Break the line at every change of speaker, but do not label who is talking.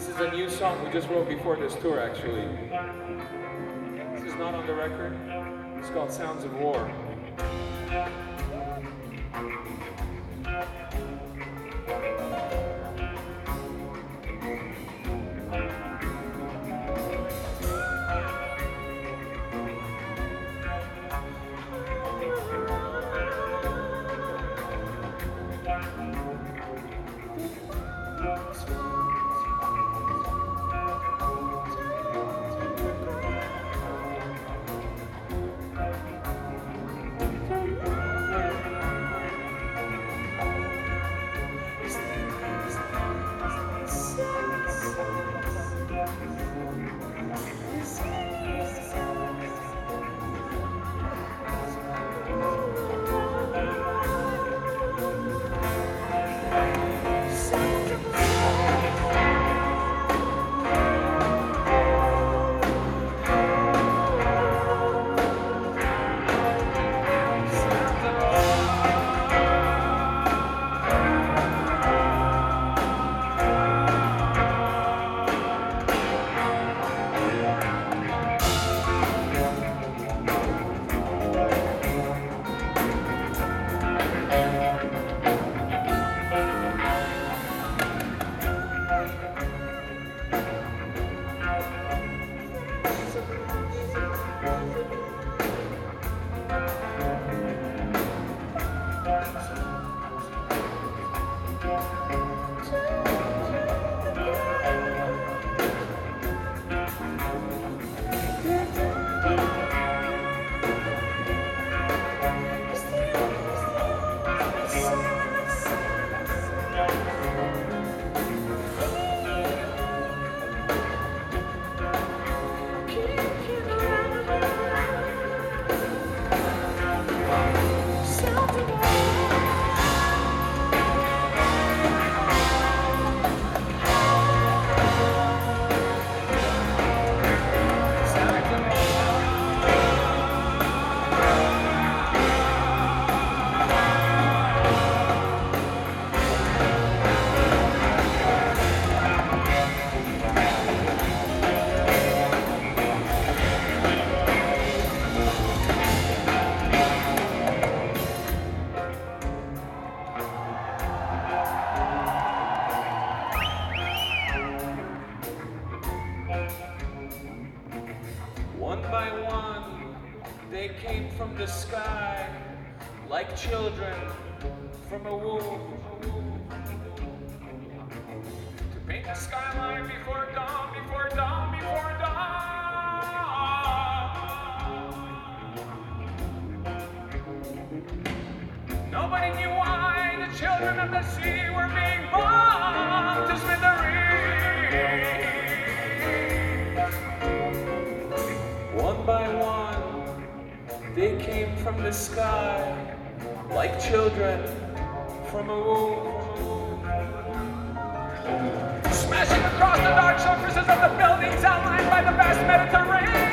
This is a new song we just wrote before this tour, actually. This is not on the record. It's called Sounds of War. pasar. From the sky like children from a womb. To paint the skyline before dawn, before dawn, before dawn. Nobody knew why the children of the sea were being bombed the sky like children from a womb. Smashing across the dark surfaces of the buildings outlined by the vast Mediterranean.